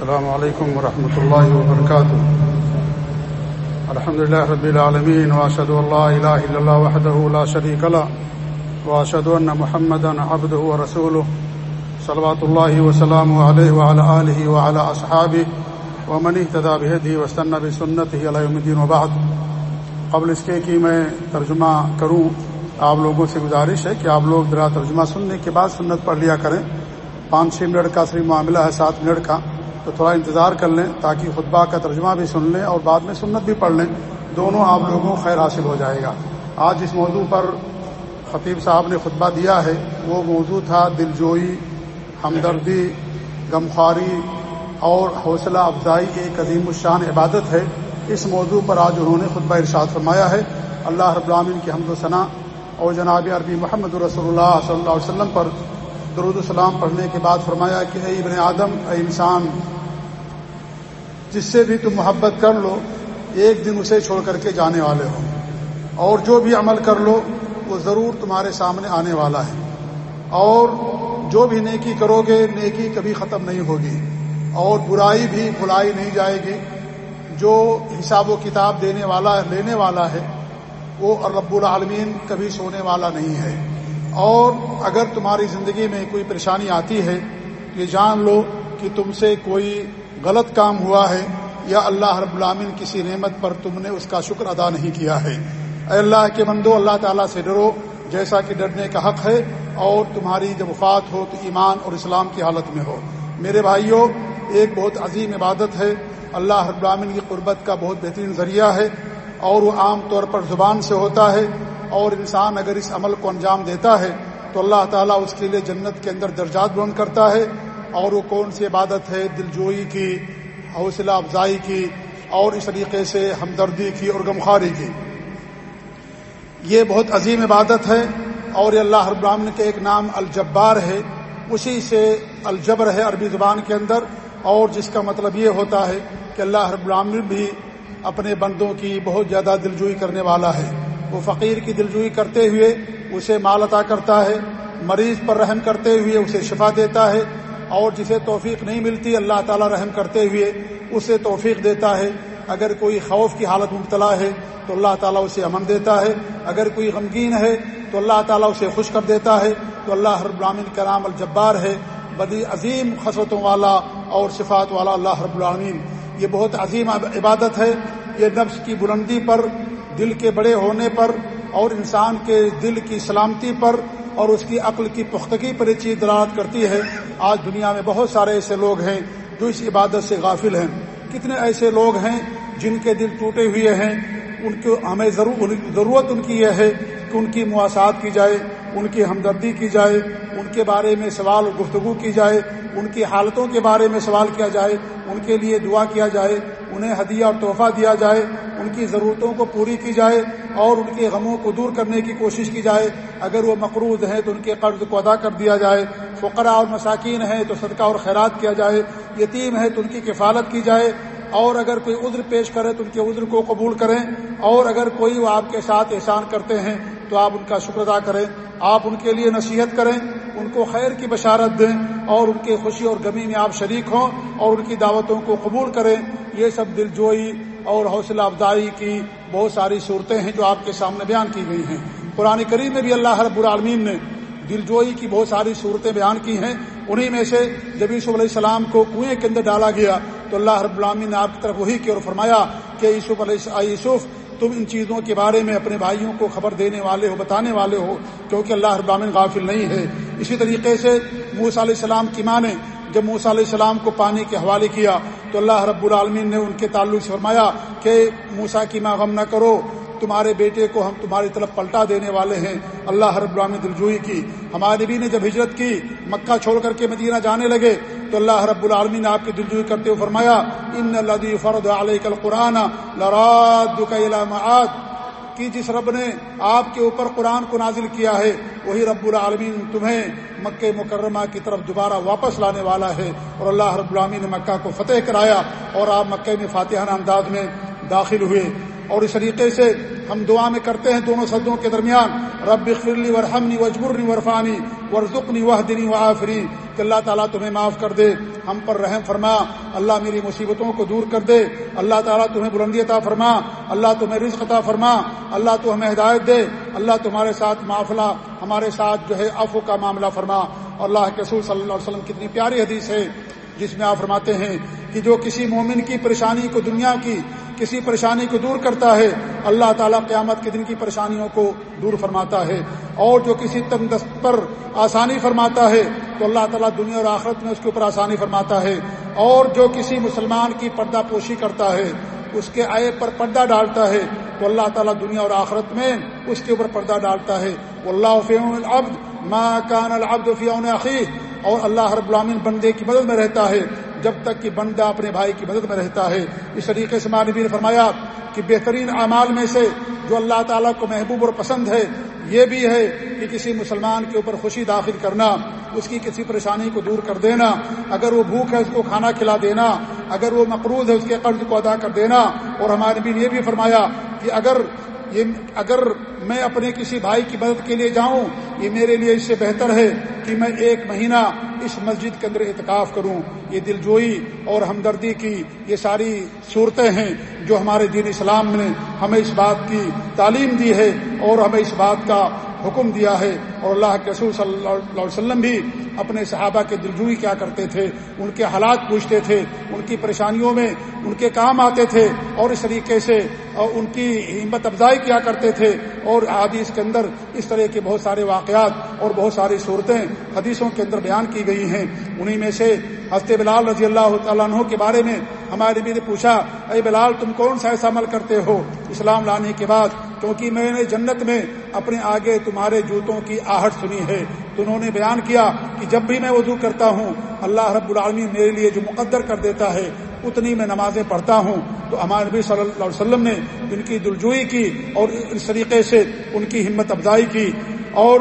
السلام علیکم ورحمۃ اللہ وبرکاتہ الحمد لله رب العالمين واشهد ان لا اله الا الله وحده لا شريك له واشهد ان محمدا عبده ورسوله، صلوات الله وسلامه عليه وعلى اله وعلى اصحابه ومن اهتدى بهديه واستنى بسنته الى يوم الدين وبعد. قبل اس کے کہ میں ترجمہ کروں، آپ لوگوں سے گزارش ہے کہ آپ لوگ ذرا ترجمہ سننے کے بعد سنت پڑھ لیا کریں۔ پانچ چھ منٹ کا صرف معاملہ ہے، سات منٹ کا۔ تو تھوڑا انتظار کر لیں تاکہ خطبہ کا ترجمہ بھی سن لیں اور بعد میں سنت بھی پڑھ لیں۔ دونوں آپ لوگوں کو خیر حاصل ہو جائے گا۔ آج جس موضوع پر خطیب صاحب نے خطبہ دیا ہے۔ وہ موضوع تھا دل جوئی ہمدردی، غمخواری اور حوصلہ افزائی کی ایک عظیم الشان عبادت ہے۔ اس موضوع پر آج انہوں نے خطبہ ارشاد فرمایا ہے۔ اللہ رب العامن کی حمد و ثناء۔ اور جناب عربی محمد رسول اللہ صلی اللہ علیہ وسلم پر درود السلام پڑھنے کے بعد فرمایا کہ اے ابن آدم، اے انسان جس سے بھی تم محبت کر لو، ایک دن اسے چھوڑ کر کے جانے والے ہو۔ اور جو بھی عمل کر لو، وہ ضرور تمہارے سامنے آنے والا ہے۔ اور جو بھی نیکی کرو گے، نیکی کبھی ختم نہیں ہوگی۔ اور برائی بھی بلائی نہیں جائے گی۔ جو حساب و کتاب دینے والا، لینے والا ہے، وہ رب العالمین کبھی سونے والا نہیں ہے۔ اور اگر تمہاری زندگی میں کوئی پریشانی آتی ہے، یہ جان لو کہ تم سے کوئی غلط کام ہوا ہے یا اللہ رب العامن کسی نعمت پر تم نے اس کا شکر ادا نہیں کیا ہے۔ اے اللہ کے مندو اللہ تعالیٰ سے ڈرو، جیسا کہ ڈرنے کا حق ہے، اور تمہاری جب وفات ہو تو ایمان اور اسلام کی حالت میں ہو۔ میرے بھائیوں ایک بہت عظیم عبادت ہے۔ اللہ رب العامن کی قربت کا بہت بہترین ذریعہ ہے، اور وہ عام طور پر زبان سے ہوتا ہے۔ اور انسان اگر اس عمل کو انجام دیتا ہے، تو اللہ تعالیٰ اس کے لیے جنت کے اندر درجات بلند کرتا ہے۔ اور وہ کون سی عبادت ہے دلجوئی کی، حوصلہ افزائی کی، اور اس طریقے سے ہمدردی کی اور غمخواری کی۔ یہ بہت عظیم عبادت ہے اور یہ اللہ رب العالمین کے ایک نام الجبار ہے۔ اسی سے الجبر ہے عربی زبان کے اندر۔ اور جس کا مطلب یہ ہوتا ہے کہ اللہ رب العالمین بھی اپنے بندوں کی بہت زیادہ دلجوئی کرنے والا ہے۔ وہ فقیر کی دلجوئی کرتے ہوئے اسے مال عطا کرتا ہے، مریض پر رحم کرتے ہوئے اسے شفا دیتا ہے۔ اور جسے توفیق نہیں ملتی، اللہ تعالیٰ رحم کرتے ہوئے اسے توفیق دیتا ہے۔ اگر کوئی خوف کی حالت مبتلا ہے تو اللہ تعالیٰ اسے امن دیتا ہے۔ اگر کوئی غمگین ہے تو اللہ تعالیٰ اسے خوش کر دیتا ہے۔ تو اللہ رب العالمین کرام الجبار ہے۔ بدی عظیم خصوتوں والا اور صفات والا اللہ رب العالمین۔ یہ بہت عظیم عبادت ہے۔ یہ نفس کی بلندی پر، دل کے بڑے ہونے پر اور انسان کے دل کی سلامتی پر اور اس کی عقل کی پختگی پر یہ چیز دلالت کرتی ہے، آج دنیا میں بہت سارے ایسے لوگ ہیں جو اس عبادت سے غافل ہیں۔ کتنے ایسے لوگ ہیں جن کے دل ٹوٹے ہوئے ہیں، ان کو ہمیں ضرورت ان کی یہ ہے کہ ان کی مواسات کی جائے، ان کی ہمدردی کی جائے، ان کے بارے میں سوال گفتگو کی جائے، ان کی حالتوں کے بارے میں سوال کیا جائے، ان کے لیے دعا کیا جائے، انہیں ہدیہ اور تحفہ دیا جائے، ان کی ضرورتوں کو پوری کی جائے اور ان کے غموں کو دور کرنے کی کوشش کی جائے۔ اگر وہ مقروض ہیں تو ان کے قرض کو ادا کر دیا جائے۔ فقرا اور مساکین ہیں تو صدقہ اور خیرات کیا جائے۔ یتیم ہے تو ان کی کفالت کی جائے۔ اور اگر کوئی عذر پیش کرے تو ان کے عذر کو قبول کریں۔ اور اگر کوئی وہ آپ کے ساتھ احسان کرتے ہیں تو آپ ان کا شکر ادا کریں۔ آپ ان کے لیے نصیحت کریں، ان کو خیر کی بشارت دیں اور ان کے خوشی اور غمی میں آپ شریک ہوں اور ان کی دعوتوں کو قبول کریں۔ یہ سب دل جوئی اور حوصلہ افزائی کی بہت ساری صورتیں ہیں جو آپ کے سامنے بیان کی گئی ہیں۔ قرآن کریم میں بھی اللہ رب العالمین نے دل جوئی کی بہت ساری صورتیں بیان کی ہیں۔ انہی میں سے جب یوسف علیہ السلام کو کنویں کے اندر ڈالا گیا تو اللہ رب العالمین نے آپ کی طرف وہی کی اور فرمایا کہ یوسف علیہ یوسف تم ان چیزوں کے بارے میں اپنے بھائیوں کو خبر دینے والے ہو، بتانے والے ہو، کیونکہ اللہ ابامن غافل نہیں ہے۔ اسی طریقے سے موسا علیہ السلام کی ماں نے جب موسا علیہ السلام کو پانی کے حوالے کیا تو اللہ رب العالمین نے ان کے تعلق سے فرمایا کہ موسا کی ماں غم نہ کرو۔ تمہارے بیٹے کو ہم تمہاری طرف پلٹا دینے والے ہیں۔ اللہ رب العالمین دلجوئی کی۔ ہمارے نبی نے جب ہجرت کی، مکہ چھوڑ کر کے مدینہ جانے لگے، تو اللہ رب العالمین نے آپ کی دلجوئی کرتے ہوئے فرمایا، ان لدی فرد علیہ کل قرآن لراد کہ جس رب نے آپ کے اوپر قرآن کو نازل کیا ہے، وہی رب العالمین تمہیں مکہ مکرمہ کی طرف دوبارہ واپس لانے والا ہے۔ اور اللہ رب العالمین نے مکہ کو فتح کرایا اور آپ مکہ میں فاتحانہ انداز میں داخل ہوئے۔ اور اس طریقے سے ہم دعا میں کرتے ہیں دونوں صدوں کے درمیان، رب فرلی ورحمنی وجبرنی ورفانی ورژنی وحدنی و کہ اللہ تعالیٰ تمہیں معاف کر دے، ہم پر رحم فرما، اللہ میری مصیبتوں کو دور کر دے، اللہ تعالیٰ تمہیں بلندی عطا فرما، اللہ تمہیں رزق عطا فرما، اللہ تو ہمیں ہدایت دے، اللہ تمہارے ساتھ معافلہ، ہمارے ساتھ جو ہے افو کا معاملہ فرما۔ اور اللہ کے رسول صلی اللہ علیہ وسلم کتنی پیاری حدیث ہے، جس میں آپ فرماتے ہیں کہ جو کسی مومن کی پریشانی کو دنیا کی کسی پریشانی کو دور کرتا ہے، اللہ تعالیٰ قیامت کے دن کی پریشانیوں کو دور فرماتا ہے۔ اور جو کسی تنگ دست پر آسانی فرماتا ہے، تو اللہ تعالیٰ دنیا اور آخرت میں اس کے اوپر آسانی فرماتا ہے۔ اور جو کسی مسلمان کی پردہ پوشی کرتا ہے، اس کے آئے پر پردہ ڈالتا ہے، تو اللہ تعالیٰ دنیا اور آخرت میں اس کے اوپر پردہ ڈالتا ہے۔ وہ اللہ العبد ما کان العبد فیون عقی اور اللہ رب العامن بندے کی مدد میں رہتا ہے۔ جب تک کہ بندہ اپنے بھائی کی مدد میں رہتا ہے۔ اس طریقے سے مانبی نے فرمایا کہ بہترین اعمال میں سے جو اللہ تعالیٰ کو محبوب اور پسند ہے، یہ بھی ہے کہ کسی مسلمان کے اوپر خوشی داخل کرنا، اس کی کسی پریشانی کو دور کر دینا۔ اگر وہ بھوک ہے، اس کو کھانا کھلا دینا۔ اگر وہ مقروض ہے، اس کے قرض کو ادا کر دینا۔ اور ہمارے بھی نے یہ بھی فرمایا کہ اگر یہ، اگر میں اپنے کسی بھائی کی مدد کے لیے جاؤں، یہ میرے لیے اس سے بہتر ہے۔ کہ میں ایک مہینہ اس مسجد کے اندر اعتکاف کروں۔ یہ دل جوئی اور ہمدردی کی یہ ساری صورتیں ہیں جو ہمارے دین اسلام نے ہمیں اس بات کی تعلیم دی ہے اور ہمیں اس بات کا حکم دیا ہے۔ اور اللہ کے رسول صلی اللہ علیہ وسلم بھی اپنے صحابہ کے دلجوئی کیا کرتے تھے، ان کے حالات پوچھتے تھے، ان کی پریشانیوں میں ان کے کام آتے تھے اور اس طریقے سے ان کی ہمت افزائی کیا کرتے تھے اور حدیث کے اندر اس طرح کے بہت سارے واقعات اور بہت ساری صورتیں حدیثوں کے اندر بیان کی گئی ہیں۔ انہی میں سے حضرت بلال رضی اللہ تعالیٰ عنہ کے بارے میں ہمارے نبی نے پوچھا، اے بلال، تم کون سا ایسا عمل کرتے ہو؟ اسلام لانے کے بعد، کیونکہ میں نے جنت میں اپنے آگے تمہارے جوتوں کی آہٹ سنی ہے۔ تو انہوں نے بیان کیا کہ جب بھی میں وضو کرتا ہوں، اللہ رب العالمین میرے لیے جو مقدر کر دیتا ہے اتنی میں نمازیں پڑھتا ہوں تو ہمارے نبی صلی اللہ علیہ وسلم نے ان کی دلجوئی کی اور اس طریقے سے ان کی ہمت افزائی کی اور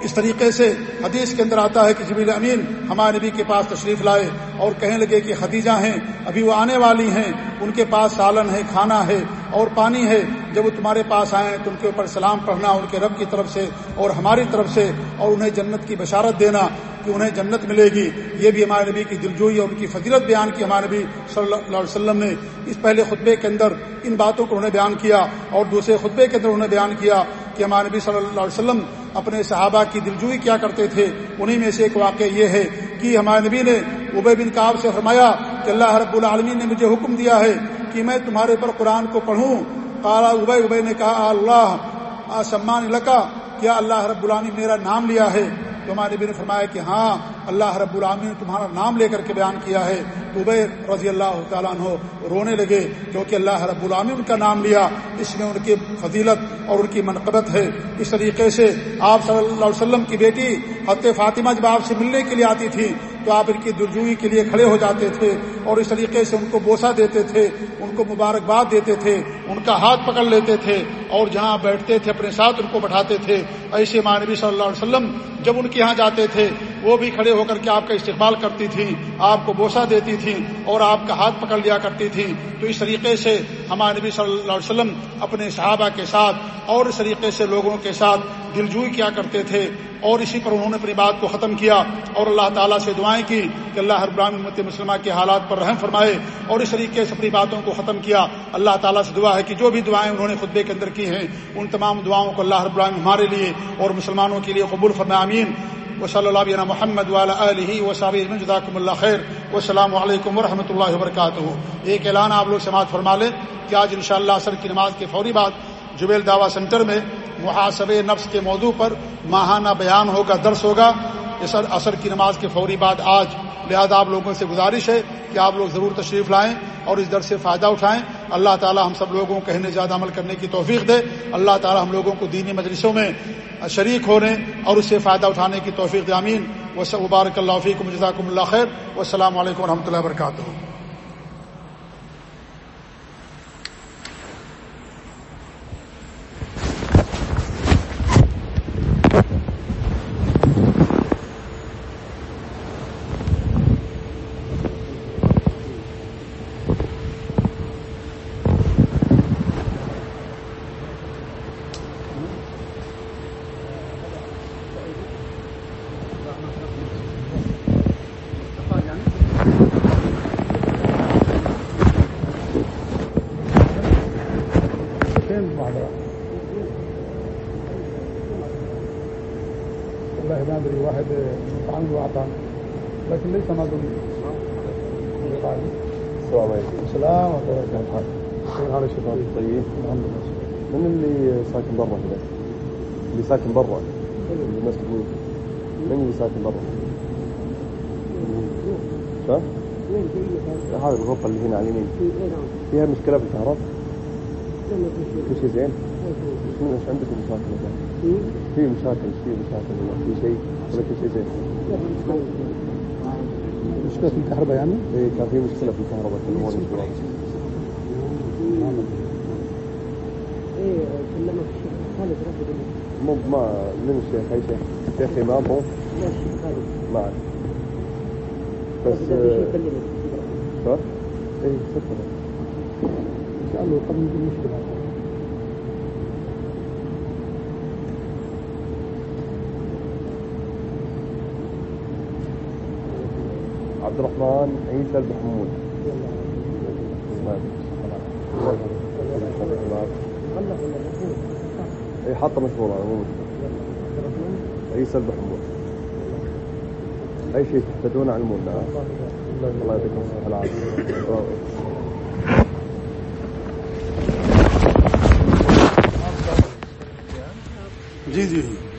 اس طریقے سے حدیث کے اندر آتا ہے کہ جبیل امین ہمارے نبی کے پاس تشریف لائے اور کہنے لگے کہ خدیجہ ہیں، ابھی وہ آنے والی ہیں، ان کے پاس سالن ہے، کھانا ہے اور پانی ہے۔ جب وہ تمہارے پاس آئیں تو ان کے اوپر سلام پڑھنا، ان کے رب کی طرف سے اور ہماری طرف سے، اور انہیں جنت کی بشارت دینا کہ انہیں جنت ملے گی۔ یہ بھی ہمارے نبی کی دلجوئی اور ان کی فضیلت بیان کی ہمارے نبی صلی اللہ علیہ وسلم نے۔ اس پہلے خطبے کے اندر ان باتوں کو انہوں نے بیان کیا اور دوسرے خطبے کے اندر انہوں نے بیان کیا کہ ہمارے نبی صلی اللہ علیہ وسلم اپنے صحابہ کی دلجوئی کیا کرتے تھے۔ انہی میں سے ایک واقعہ یہ ہے کہ ہمارے نبی نے ابے بن کاب سے فرمایا کہ اللہ رب العالمین نے مجھے حکم دیا ہے کہ میں تمہارے پر قرآن کو پڑھوں کالا ابے ابے نے کہا اللہ سمان لکا، کیا اللہ رب العالمین میرا نام لیا ہے؟ تو ہمارے نبی نے فرمایا کہ ہاں اللہ رب العالمین نے تمہارا نام لے کر کے بیان کیا ہے۔ تو ابیر رضی اللہ تعالیٰ عنہ رونے لگے، کیونکہ اللہ رب العالمین ان کا نام لیا، اس میں ان کی فضیلت اور ان کی منقبت ہے۔ اس طریقے سے آپ صلی اللہ علیہ وسلم کی بیٹی حت فاطمہ جب آپ سے ملنے کے لیے آتی تھی تو آپ ان کی درجوئی کے لیے کھڑے ہو جاتے تھے اور اس طریقے سے ان کو بوسا دیتے تھے، ان کو مبارکباد دیتے تھے، ان کا ہاتھ پکڑ لیتے تھے۔ اور جہاں بیٹھتے تھے، اپنے ساتھ ان کو بٹھاتے تھے۔ ایسے مانوی صلی اللہ علیہ وسلم جب ان کے یہاں جاتے تھے، وہ بھی کھڑے ہو کر کے آپ کا استقبال کرتی تھی آپ کو بوسا دیتی تھی اور آپ کا ہاتھ پکڑ لیا کرتی تھی تو اس طریقے سے ہمارے نبی صلی اللہ علیہ وسلم اپنے صحابہ کے ساتھ اور اس طریقے سے لوگوں کے ساتھ دلجوئی کیا کرتے تھے۔ اور اسی پر انہوں نے اپنی بات کو ختم کیا اور اللہ تعالیٰ سے دعائیں کی کہ اللہ ہر براہم امت مسلمہ کے حالات پر رحم فرمائے اور اس طریقے سے اپنی باتوں کو ختم کیا۔ اللہ تعالیٰ سے دعا ہے کہ جو بھی دعائیں انہوں نے خطبے کے اندر کی ہیں۔ ان تمام دعاؤں کو اللہ ہر براہم ہمارے لیے اور مسلمانوں کے لیے قبول فرما امین و صلی اللہ علیہ محمد علیہ و جداکم اللہ خیر۔ و السلام علیکم و رحمۃ اللہ وبرکاتہ۔ ایک اعلان آپ لوگ سماعت فرما لیں کہ آج ان شاء اللہ کی نماز کے فوری بعد جبیل دعوی سینٹر میں محاسب نفس کے موضوع پر ماہانہ بیان ہوگا، درس ہوگا۔ اس عصر کی نماز کے فوری بعد آج لہذا آپ لوگوں سے گزارش ہے کہ آپ لوگ ضرور تشریف لائیں اور اس در سے فائدہ اٹھائیں۔ اللہ تعالی ہم سب لوگوں کو کہنے زیادہ عمل کرنے کی توفیق دے۔ اللہ تعالی ہم لوگوں کو دینی مجلسوں میں شریک ہونے اور اس سے فائدہ اٹھانے کی توفیق دے۔ امین و مبارک اللہ فیکم جزاکم اللہ خیر۔ والسلام علیکم و رحمۃ اللہ وبرکاتہ۔ واعطاني لكن ليس ما اظن السلام عليكم السلام ورحمه الله وبركاته هذا الشيطان طيب الحمد لله من اللي ساكن برا كذا؟ اللي ساكن برا اللي من اللي ساكن برا؟ شو؟ هذه الغرفة اللي هنا على اليمين فيها مشكلة في الكهرباء؟ كل شيء زين؟ ايش من ايش عندكم مشاكل هنا؟ في مشاكل في مشاكل هنا في شيء ولا كل شيء زين؟ مشكله الكهرباء يعني؟ ايه كان في مشكلة في الكهرباء كلموني الشباب ايه كلمك الشيخ خالد رافض مو ما من الشيخ اي شيخ شيخ امام هو لا الشيخ خالد معك بس اذا شو؟ ايه سكر ان شاء الله قبل المشكله عبد الرحمن عيسى ولا مفهوم اي حاطه مشهورة مو مشكلة عيسى البحمود اي شيء تحتاجونه علمونا الله يعطيكم الصحة جی جی جی۔